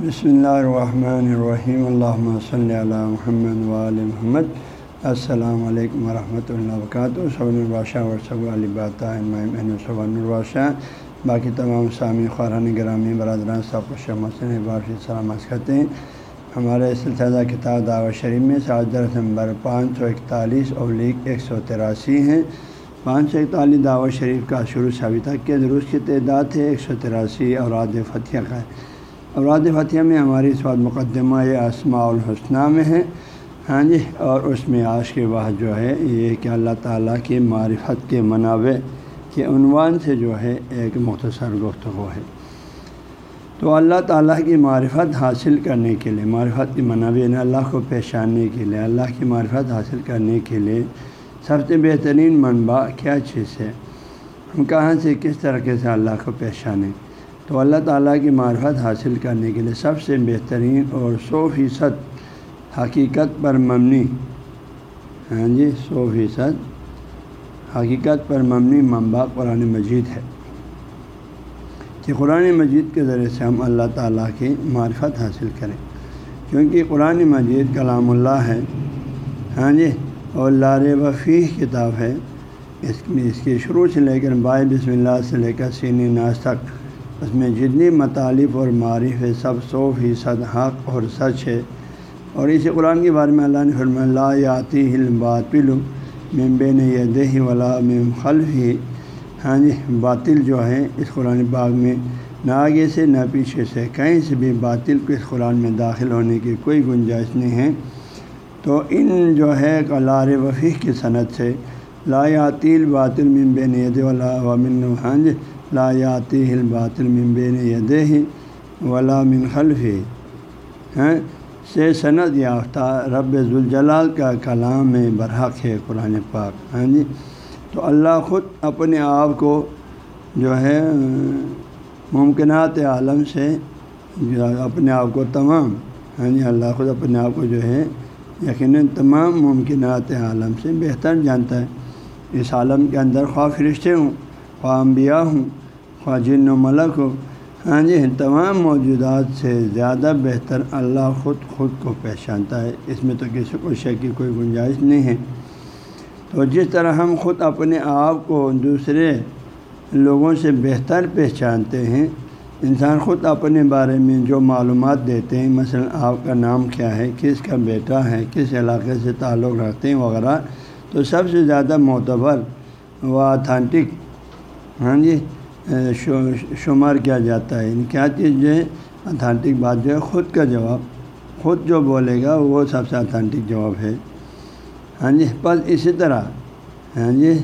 بسم اللہ الرحمن الرحیم اللہ صلی اللہ محمد وعلی محمد السلام علیکم ورحمۃ اللہ وبرکاتہ صبن البادشاہ ورثب صبن البادشاہ باقی تمام سامی خوران گرامی برادران سب شمسن بارش سلامت کرتے ہیں ہمارے سلسلہ کتاب دعوت شریف میں سعودر نمبر پانچ سو اکتالیس اور لیگ ایک سو تراسی ہیں پانچ سو اکتالیس دعوت شریف کا شروع سے ابھی تک کے درست کی تعداد ہے، ایک سو تراسی اور اوراد فتح کا ہے۔ اوراد فتح میں ہماری اس وقت مقدمہ یہ اسماع الحسنہ میں ہے۔ ہاں جی اور اس میں آج کے بعد جو ہے یہ کہ اللہ تعالیٰ کی معرفت کے منابع، کے عنوان سے جو ہے ایک مختصر گفتگو ہے۔ تو اللہ تعالیٰ کی معرفت حاصل کرنے کے لیے، معرفت کی منابع یعنی اللہ کو پہچاننے کے لیے، اللہ کی معرفت حاصل کرنے کے لیے سب سے بہترین منبع کیا چیز ہے؟ ہم کہاں سے، کس طریقے سے اللہ کو پہچانیں؟ تو اللہ تعالیٰ کی معرفت حاصل کرنے کے لیے سب سے بہترین اور سو فیصد حقیقت پر مبنی ہاں جی سو فیصد حقیقت پر مبنی منبع قرآن مجید ہے۔ کہ قرآن مجید کے ذریعے سے ہم اللہ تعالیٰ کی معرفت حاصل کریں۔ کیونکہ قرآن مجید کلام اللہ ہے۔ ہاں جی اور لار وفیح کتاب ہے۔ اس میں اس کے شروع سے لے کر بائے بسم اللہ سے لے کر سینی ناز تک اس میں جتنی مطالب اور معرف ہے، سب سو فیصد حق اور سچ ہے۔ اور اسی قرآن کے بارے میں اللہ نے فرما اللہ یاتی ہل باطل ممبے نے ولا مم خلف ہی ہاں جی باطل جو ہے اس قرآن باغ میں نہ آگے سے نہ پیچھے سے، کہیں سے بھی باطل کو اس قرآن میں داخل ہونے کی کوئی گنجائش نہیں ہے۔ تو ان جو ہے کلار وفیق کی صنعت سے، لا یاتیل باطل ممبے ید ولا ومن ہاں جی لا یاتی ہل باطل ممبے ید ولا من خلف ہیں سے صنعت یافتہ رب ذوالجلال کا کلام برحق ہے قرآن پاک۔ ہاں جی؟ تو اللہ خود اپنے آپ کو جو ہے، ممکنات عالم سے جو اپنے آپ کو تمام۔ ہاں جی؟ اللہ خود اپنے آپ کو جو ہے، یقیناً تمام ممکنات عالم سے بہتر جانتا ہے۔ اس عالم کے اندر خواہ فرشتے ہوں۔ خواہ انبیاء ہوں خواہ جن و ملک ہو ہاں جی تمام موجودات سے زیادہ بہتر اللہ خود خود کو پہچانتا ہے۔ اس میں تو کسی کو شک کی کوئی گنجائش نہیں ہے۔ تو جس طرح ہم خود اپنے آپ کو دوسرے لوگوں سے بہتر پہچانتے ہیں، انسان خود اپنے بارے میں جو معلومات دیتے ہیں، مثلا آپ کا نام کیا ہے، کس کا بیٹا ہے، کس علاقے سے تعلق رکھتے ہیں وغیرہ، تو سب سے زیادہ معتبر و اتھینٹک ہاں جی شمار کیا جاتا ہے؟ یعنی کیا چیز جو ہے؟ اتھینٹک بات جو ہے، خود کا جواب۔ خود جو بولے گا، وہ سب سے اتھینٹک جواب ہے۔ ہاں جی بس اسی طرح۔ ہاں جی۔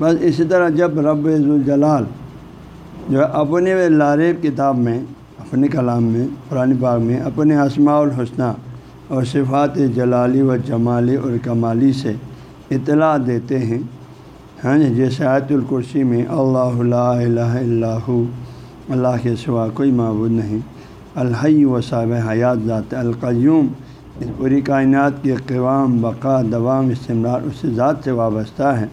بس اسی طرح جب رب الجلال جو اپنے لارب کتاب میں، اپنے کلام میں، قرآن باغ میں، اپنے اسماع الحسنہ اور صفات جلالی و جمالی اور کمالی سے اطلاع دیتے ہیں۔ ہاں جی جیسے آیت الکرسی میں اللہ الہ اللہ اللہ کے سوا کوئی معبود نہیں۔ الحی و صاب حیات ذات القیوم، اس پوری کائنات کے قوام، بقا، دوام، استمرار اس ذات سے وابستہ ہے۔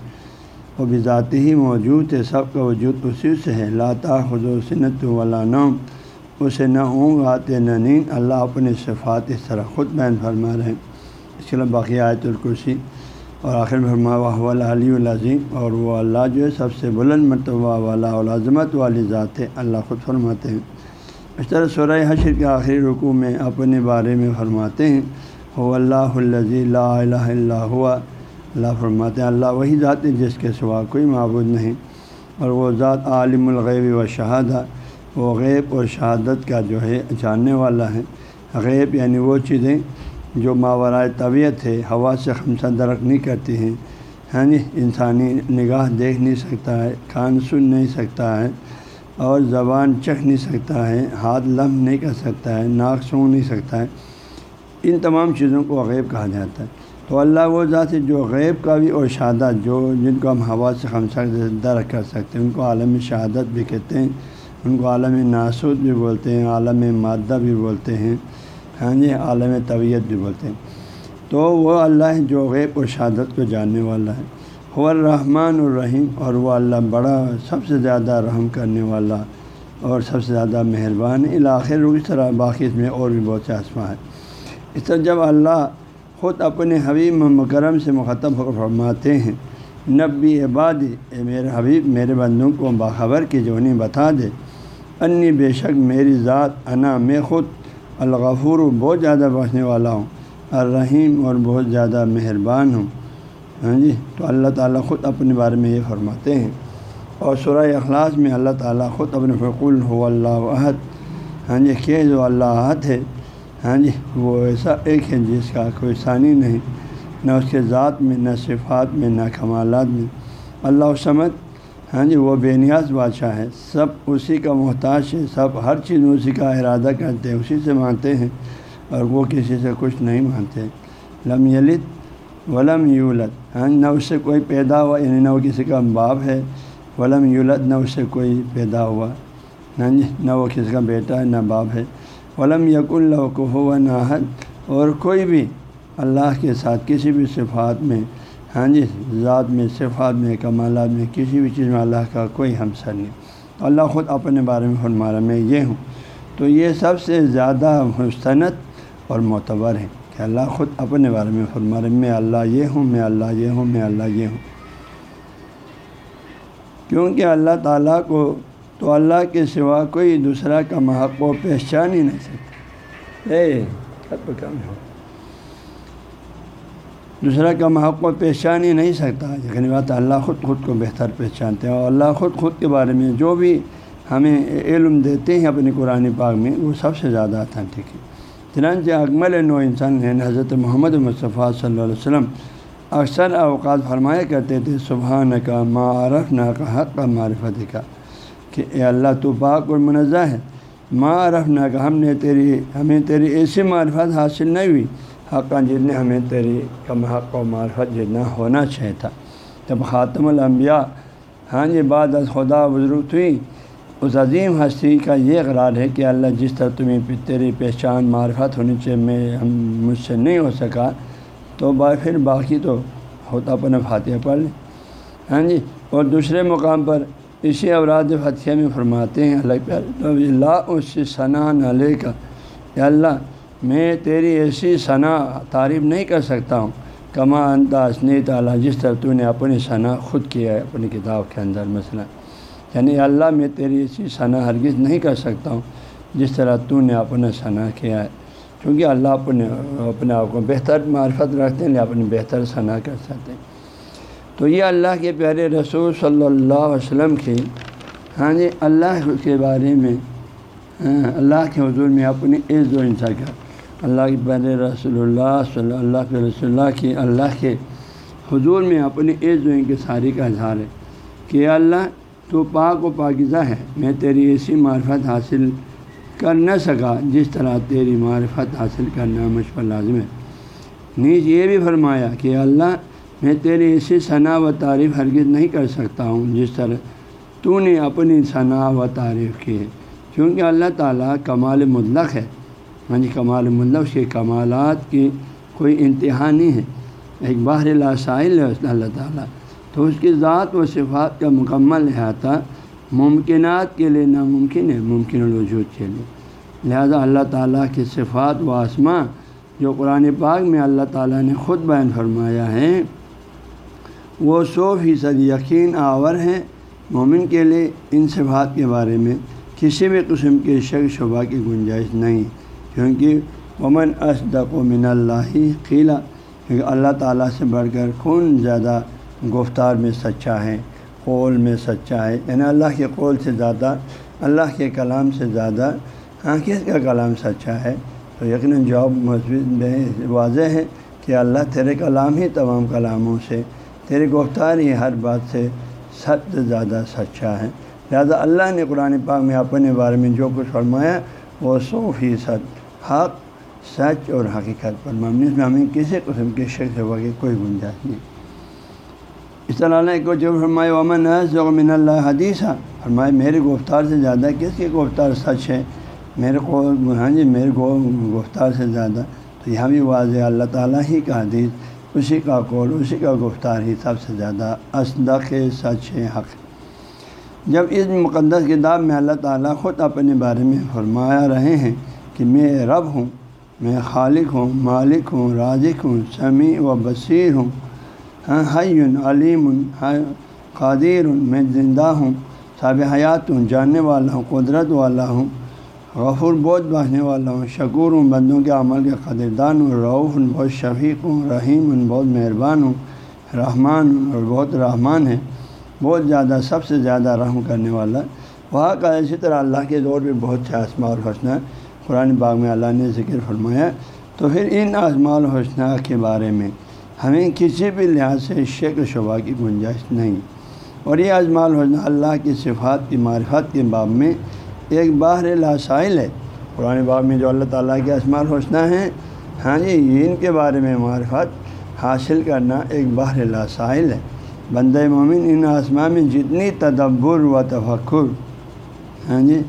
وہ بھی ذاتی ہی موجود ہے، سب کا وجود اسی سے ہے۔ لاتا خد و صنت ولا نوم، اسے نہ اونگ، آتے نہ نیند۔ اللہ اپنے صفات اس طرح خود بین فرما رہے ہیں۔ اس کے علاوہ باقی آیت الکرسی اور آخر فرما واہ علی العظیم۔ اور وہ اللہ جو ہے، سب سے بلند مرتبہ والا العظمت والی ذات ہے۔ اللہ خود فرماتے ہیں۔ اس طرح سورہ حشر کے آخری رکوع میں اپنے بارے میں فرماتے ہیں ہو اللہ الزی لا الہ اللہ ہوا اللہ فرماتے ہیں، اللہ وہی ذات ہے جس کے سوا کوئی معبود نہیں۔ اور وہ ذات عالم الغیب و شہادہ۔ وہ غیب اور شہادت کا جو ہے، جاننے والا ہے۔ غیب یعنی وہ چیزیں جو ماورائے طبیعت ہے، ہوا سے خمسہ درک نہیں کرتی ہیں۔ ہاں انسانی نگاہ دیکھ نہیں سکتا ہے، کان سن نہیں سکتا ہے اور زبان چکھ نہیں سکتا ہے، ہاتھ لم نہیں کر سکتا ہے، ناک سونگ نہیں سکتا ہے۔ ان تمام چیزوں کو غیب کہا جاتا ہے۔ تو اللہ وہ ذات ہے جو غیب کا بھی اور شہادت جو جن کو ہم ہوا سے خمسہ درک کر سکتے ہیں، ان کو عالم شہادت بھی کہتے ہیں، ان کو عالم ناسود بھی بولتے ہیں، عالم مادہ بھی بولتے ہیں۔ ہاں جی عالم طبیعت بھی بولتے ہیں۔ تو وہ اللہ جو غیب اور شہادت کو جاننے والا ہے۔ الرحمن الرحیم اور وہ اللہ بڑا، سب سے زیادہ رحم کرنے والا اور سب سے زیادہ مہربان الاخر اس طرح باقی اس میں اور بھی بہت سے آسما ہے اس طرح جب اللہ خود اپنے حبیب مکرم سے مخاطب ہو فرماتے ہیں، نبی عباد، اے میرے حبیب، میرے بندوں کو باخبر کی جو انہیں بتا دے۔ انی بے شک، میری ذات، انا، میں خود الغفور بہت زیادہ بخشنے والا ہوں۔ الرحیم اور بہت زیادہ مہربان ہوں۔ ہاں جی؟ تو اللہ تعالیٰ خود اپنے بارے میں یہ فرماتے ہیں۔ اور سورہ اخلاص میں اللہ تعالیٰ خود اپنے فقول ہو اللہ عہد ہاں جی؟ کہ جو اللہ عہد ہے ہاں جی وہ ایسا ایک ہے جس کا کوئی ثانی نہیں، نہ اس کے ذات میں، نہ صفات میں، نہ کمالات میں۔ اللہ سمت ہاں جی وہ بے نیاز بادشاہ ہے۔ سب اسی کا محتاج ہے سب ہر چیز اسی کا ارادہ کرتے ہیں، اسی سے مانتے ہیں اور وہ کسی سے کچھ نہیں مانتے۔ لم یلت ولم یولت ہاں نہ اس سے کوئی پیدا ہوا یعنی نہ وہ کسی کا باپ ہے۔ ولم یولت نہ اس سے کوئی پیدا ہوا۔ ہاں جی نہ وہ کسی کا بیٹا ہے، نہ باپ ہے۔ ولم یق اللہ کو ہوا نہ اور کوئی بھی اللہ کے ساتھ کسی بھی صفات میں ہاں جی ذات میں، صفات میں، کمالات میں، کسی بھی چیز میں اللہ کا کوئی ہمسر نہیں۔ اللہ خود اپنے بارے میں فرمارا میں یہ ہوں۔ تو یہ سب سے زیادہ مستند اور معتبر ہے کہ اللہ خود اپنے بارے میں فرما فرمارا میں اللہ یہ ہوں، میں اللہ یہ ہوں، میں اللہ یہ ہوں۔ کیونکہ اللہ تعالیٰ کو تو اللہ کے سوا کوئی دوسرا کا محق و پہچان ہی نہیں سکتا۔ اے ہو دوسرا کا محق و پہچان ہی نہیں سکتا۔ لیکن بات اللہ خود خود کو بہتر پہچانتے ہیں اور اللہ خود خود کے بارے میں جو بھی ہمیں علم دیتے ہیں اپنی قرآن پاک میں، وہ سب سے زیادہ اتھینٹک ہے ٹھیک ہے چنانچہ اکمل نو انسان ہیں، حضرت محمد مصطفیٰ صلی اللہ علیہ وسلم اکثر اوقات فرمایا کرتے تھے سبحان کا معرف نہ کا حق کا معرفت کا کہ اے اللہ تو پاک اور منزہ ہے۔ معرف نہ کا ہم نے تیری، ہمیں تیری ایسی معرفت حاصل نہیں ہوئی حقاں جتنے ہمیں تیری کم حق و معرفت جتنا ہونا چاہیے تھا۔ جب خاتم الانبیاء ہاں جی بعد از خدا بزرگ ہوئی اس عظیم ہستی کا یہ اقرار ہے کہ اللہ جس طرح تمہیں تیری پہچان، معرفت ہونی چاہیے، میں ہم مجھ سے نہیں ہو سکا، تو با پھر باقی تو ہوتا اپنا فاتحہ پڑھ لیں ہاں جی اور دوسرے مقام پر اسی اوراد فتح میں فرماتے ہیں، اللہ تو اللہ اس ثنا علیہ کا اللہ میں تیری ایسی ثنا تعریف نہیں کر سکتا ہوں۔ کما انداز نہیں تعالیٰ جس طرح تو نے اپنی ثنا خود کیا ہے، اپنی کتاب کے اندر مثلا۔ یعنی اللہ میں تیری ایسی ثنا ہرگز نہیں کر سکتا ہوں، جس طرح تو نے اپنا ثنا کیا ہے۔ کیونکہ اللہ اپنے اپنے آپ کو بہتر معرفت رکھتے ہیں اپنی بہتر ثنا کر سکتے ہیں۔ تو یہ اللہ کے پیارے رسول صلی اللہ علیہ وسلم کی ہاں جی اللہ کے بارے میں ہاں، اللہ کے حضور میں اپنی عز و انسا کیا اللہ کے پیارے رسول اللہ صلی اللہ کے رسول اللہ کی اللہ کے حضور میں اپنی عز و کے ساری کا اظہار ہے کہ اللہ تو پاک و پاکزہ ہے، میں تیری ایسی معرفت حاصل کر نہ سکا جس طرح تیری معرفت حاصل کرنا مجھ پر لازم ہے۔ نیز یہ بھی فرمایا کہ اللہ، میں تیری ایسی ثنا و تعریف ہرگز نہیں کر سکتا ہوں جس طرح تو نے اپنی ثنا و تعریف کی ہے۔ کیونکہ اللہ تعالیٰ کمال مطلق ہے۔ جی کمال مطلب اس کے کمالات کی کوئی انتہا نہیں ہے۔ ایک باہر لاسائل ہے اللہ تعالیٰ۔ تو اس کی ذات و صفات کا مکمل احاطہ ممکنات کے لیے ناممکن ہے، ممکن الوجود کے لیے۔ لہذا اللہ تعالیٰ کی صفات و آسماں جو قرآن پاک میں اللہ تعالیٰ نے خود بیان فرمایا ہے، وہ سو فیصد یقین آور ہے مومن کے لیے ان صفات کے بارے میں کسی بھی قسم کے شک، شبہ کی گنجائش نہیں۔ کیونکہ ومن اصدق و من اللہ قیلا کیونکہ اللہ تعالیٰ سے بڑھ کر کون زیادہ گفتار میں سچا ہے، قول میں سچا ہے؟ یعنی اللہ کے قول سے زیادہ، اللہ کے کلام سے زیادہ ہاں کس کا کلام سچا ہے؟ تو یقیناً جواب مثبت واضح ہے کہ اللہ تیرے کلام ہی تمام کلاموں سے، تیرے گفتار ہی ہر بات سے سب سے زیادہ سچا ہے۔ لہٰذا اللہ نے قرآن پاک میں اپنے بارے میں جو کچھ فرمایا، وہ سو فیصد حق، سچ اور حقیقت پر مبنی میں ہمیں کسی قسم کے شخص ہوا کہ کوئی گنجائش نہیں۔ اس طرح اللہ کو جو فرمائے امن من اللہ حدیثہ فرمائے میرے گفتار سے زیادہ کس کی گفتار سچ ہے؟ میرے کو ہاں جی میرے گفتار سے زیادہ۔ تو یہاں بھی واضح اللہ تعالیٰ ہی کا حدیث، اسی کا قول، اسی کا گفتار ہی سب سے زیادہ اسدق سچ ہے، حق جب اس مقدس کتاب میں اللہ تعالیٰ خود اپنے بارے میں فرمایا رہے ہیں کہ میں رب ہوں، میں خالق ہوں، مالک ہوں، رازق ہوں، سمیع و بصیر ہوں ہاں حیون علیم ہاں، قادر میں زندہ ہوں صاب حیات ہوں، جاننے والا ہوں، قدرت والا ہوں، غفور بہت باننے والا ہوں، شکور ہوں، بندوں کے عمل کے قدردان ہوں روف ہوں، بہت شفیق ہوں، رحیم ہوں، بہت مہربان ہوں، رحمان ہوں اور بہت رحمان ہے بہت زیادہ، سب سے زیادہ رحم کرنے والا۔ وہاں کا اسی طرح اللہ کے دور پہ بہت سے آسما اور حسنہ قرآن باغ میں اللہ نے ذکر فرمایا تو پھر ان آزما الحسنہ کے بارے میں ہمیں کسی بھی لحاظ سے شک شبہ کی گنجائش نہیں۔ اور یہ اجماع الحسنہ اللہ کی صفات کی معرفت کے باب میں ایک باہر لاسائل ہے۔ قرآن باغ میں جو اللہ تعالیٰ کے اسماع الحسنہ ہیں ہاں جی ان کے بارے میں معرفت حاصل کرنا ایک باہر لاسائل ہے۔ بند مومن ان آسما میں جتنی تدبر و تفکر ہاں جی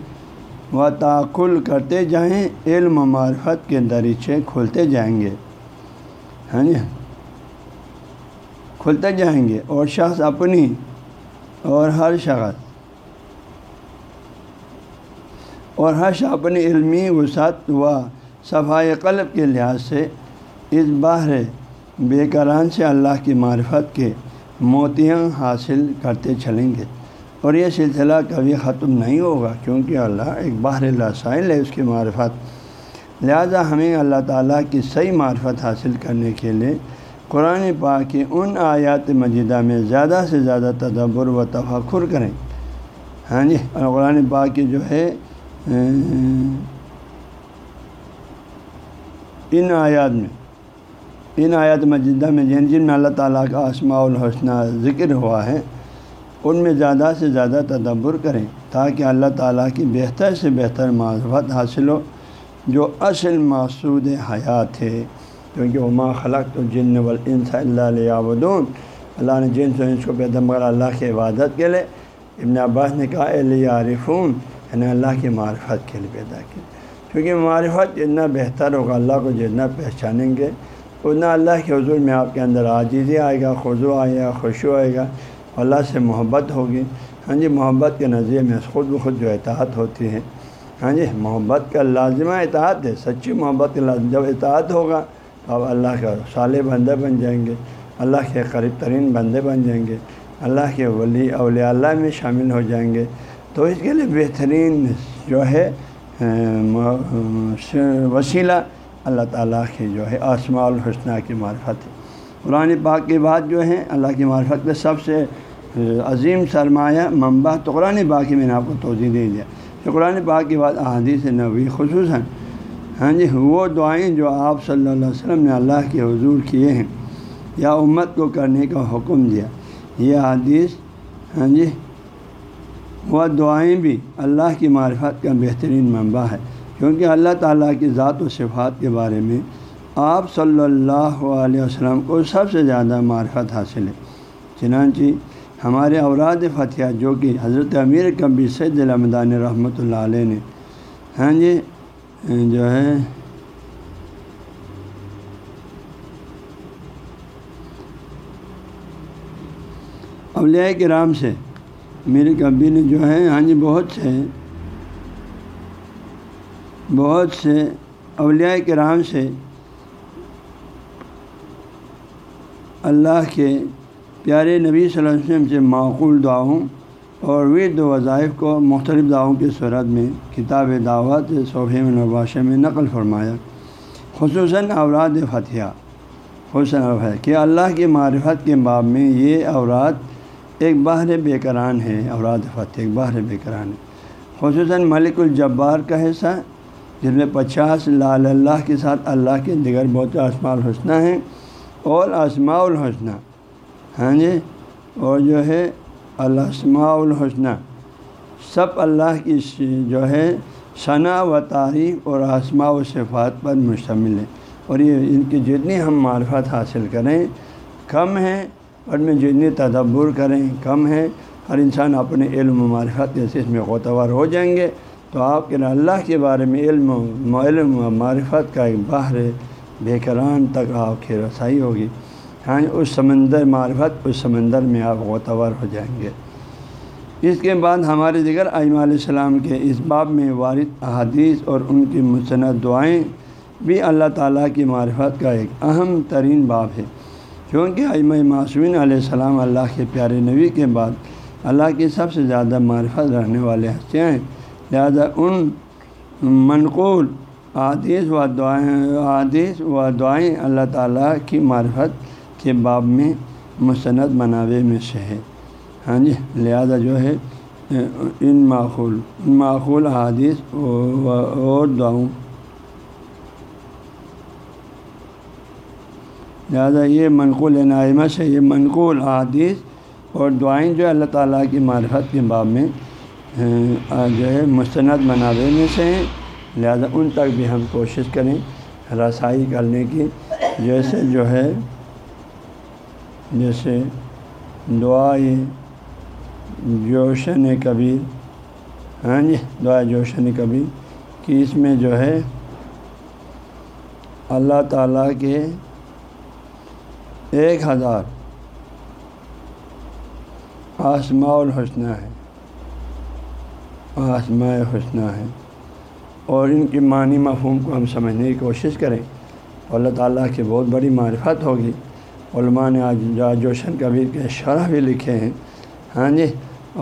و تعقل کرتے جائیں، علم و معرفت کے دریچے کھلتے جائیں گے۔ یعنی ہاں جی کھلتے جائیں گے اور شخص اپنی اور ہر شخص، اور ہر شخص اپنی علمی وسعت و صفائی قلب کے لحاظ سے اس باہر بے قرآن سے اللہ کی معرفت کے موتیاں حاصل کرتے چلیں گے۔ اور یہ سلسلہ کبھی ختم نہیں ہوگا کیونکہ اللہ ایک باہر اللہ سائل ہے اس کی معرفت۔ لہذا ہمیں اللہ تعالیٰ کی صحیح معرفت حاصل کرنے کے لیے قرآن پاک کی ان آیات مجیدہ میں زیادہ سے زیادہ تدبر و تفکر کریں۔ ہاں جی اور قرآن پاک کی جو ہے ان آیات میں، ان آیات مجدہ میں جن جن میں اللہ تعالیٰ کا اسماع الحسنہ ذکر ہوا ہے ان میں زیادہ سے زیادہ تدبر کریں تاکہ اللہ تعالیٰ کی بہتر سے بہتر معرفت حاصل ہو، جو اصل معصود حیات ہے۔ کیونکہ عما خلق تو جن والانس اللہ علیہ اللہ نے جن سے کو پیدا اللہ کی عبادت کے لیے۔ ابن عباس نے کہا عارفون یعنی اللہ کی معرفت کے لیے پیدا کی کیونکہ معرفت جتنا بہتر ہوگا، اللہ کو جتنا پہچانیں گے، اتنا اللہ کے حضور میں آپ کے اندر عاجزی آئے گا خضو آئے گا خوشو آئے گا۔ اللہ سے محبت ہوگی۔ ہاں جی محبت کے نظریے میں خود بخود جو اطاعت ہوتی ہے ہاں جی محبت کا لازمہ اطاعت ہے، سچی محبت کا لازم جب اطاعت ہوگا تو آپ اللہ کا صالح بندے بن جائیں گے، اللہ کے قریب ترین بندے بن جائیں گے، اللہ کے ولی اولیاء اللہ میں شامل ہو جائیں گے۔ تو اس کے لیے بہترین جو ہے وسیلہ اللہ تعالیٰ کی جو ہے آسماء الحسنہ کی معرفت۔ ہے قرآن پاک کے بعد جو ہے، اللہ کی معرفت میں سب سے عظیم سرمایہ منبع تو قرآن پاک میں نے آپ کو توضیع دے دیا۔ کہ قرآن پاک کے بعد احادیث نبی خصوصاً۔ ہاں جی وہ دعائیں جو آپ صلی اللہ علیہ وسلم نے اللہ کے حضور کیے ہیں، یا امت کو کرنے کا حکم دیا۔ یہ حدیث ہاں جی وہ دعائیں بھی اللہ کی معرفت کا بہترین منبع ہے۔ کیونکہ اللہ تعالیٰ کی ذات و صفات کے بارے میں آپ صلی اللہ علیہ وسلم کو سب سے زیادہ معرفت حاصل ہے۔ چنانچہ ہمارے اوراد فتح جو کہ حضرت امیر کبی سید الحمدان رحمۃ اللہ علیہ نے ہاں جی جو ہے اولیاء کرام سے میرے کبی نے جو ہے ہاں جی بہت سے بہت سے اولیاء کرام سے اللہ کے پیارے نبی صلی اللہ علیہ وسلم سے معقول دعاؤں اور ورد وظائف کو مختلف دعاؤں کی صورت میں کتاب دعوت صوفی نباشہ میں نقل فرمایا، خصوصاً اوراد فتح خصوصاً کہ اللہ کی معرفت کے باب میں یہ اوراد ایک باہر بے قرآن ہے اوراد فتح ایک باہر بے قرآن ہے۔ خصوصاً ملک الجبار کا حصہ جس میں پچاس لال اللہ کے ساتھ اللہ کے دیگر بہت اسماع الحسنہ ہیں اور اسماع الحسنہ ہاں جی؟ اور جو ہے الاسماء الحسنہ، سب اللہ کی جو ہے ثنا و تعریف اور اسماء و صفات پر مشتمل ہے۔ اور یہ ان کی جتنی ہم معرفت حاصل کریں، کم ہے اور میں جتنی تدبر کریں، کم ہے۔ ہر انسان اپنے علم و معرفت جیسے اس میں غوطور ہو جائیں گے۔ تو آپ کے اللہ کے بارے میں علم و علم و معرفت کا ایک باہر بے قرآن تک آپ کی رسائی ہوگی۔ ہاں اس سمندر معرفت، اس سمندر میں آپ غوطور ہو جائیں گے۔ اس کے بعد ہمارے دیگر ائمہ علیہ السلام کے اس باب میں وارد احادیث اور ان کی مصنف دعائیں بھی اللہ تعالیٰ کی معرفت کا ایک اہم ترین باب ہے۔ کیونکہ ائمہ معصومین علیہ السلام اللہ کے پیارے نبی کے بعد اللہ کی سب سے زیادہ معرفت رہنے والے ہستیاں ہیں، لہذا ان منقول عادیث و دعائیں عادیث و دعائیں اللہ تعالیٰ کی معرفت کے باب میں مستند منابع میں سے ہے۔ ہاں جی لہذا جو ہے، ان معقول ان معقول حادث اور دعاؤں۔ لہٰذا یہ منقول نائمہ سے یہ منقول حادث اور دعائیں جو اللہ تعالیٰ کی معرفت کے باب میں جو ہے مستند منابع میں سے ہیں۔ لہذا ان تک بھی ہم کوشش کریں رسائی کرنے کی۔ جیسے جو ہے جیسے دعائیں جوشن کبیر ہاں جی دعا جوشن کبیر کہ اس میں جو ہے اللہ تعالیٰ کے ایک ہزار آسماء الحسنہ ہے آسماء حسنہ ہے اور ان کی معنی مفہوم کو ہم سمجھنے کی کوشش کریں۔ اللہ تعالیٰ کی بہت بڑی معرفت ہوگی۔ علماء نے آج جوشن کبیر کے شرح بھی لکھے ہیں۔ ہاں جی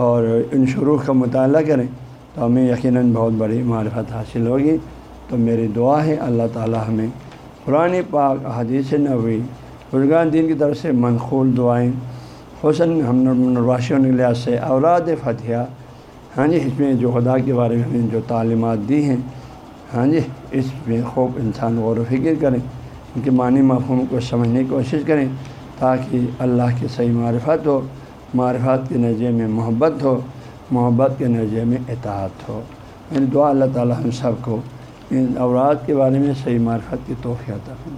اور ان شروع کا مطالعہ کریں تو ہمیں یقیناً بہت بڑی معرفت حاصل ہوگی۔ تو میری دعا ہے، اللہ تعالیٰ ہمیں قرآن پاک حدیث نبوی، بزرگان دین کی طرف سے منقول دعائیں حسن ہم نرواشیوں نے لحاظ سے اوراد فتح ہاں جی اس میں جو خدا کے بارے میں جو تعلیمات دی ہیں ہاں جی اس میں خوب انسان غور و فکر کریں۔ ان کے معنی مفہوم کو سمجھنے کی کوشش کریں تاکہ اللہ کی صحیح معرفت ہو، معرفت کے نظریے میں محبت ہو، محبت کے نظریے میں اطاعت ہو۔ یعنی دعا اللہ تعالیٰ ہم سب کو ان اوراد کے بارے میں صحیح معرفت کی توفیع تک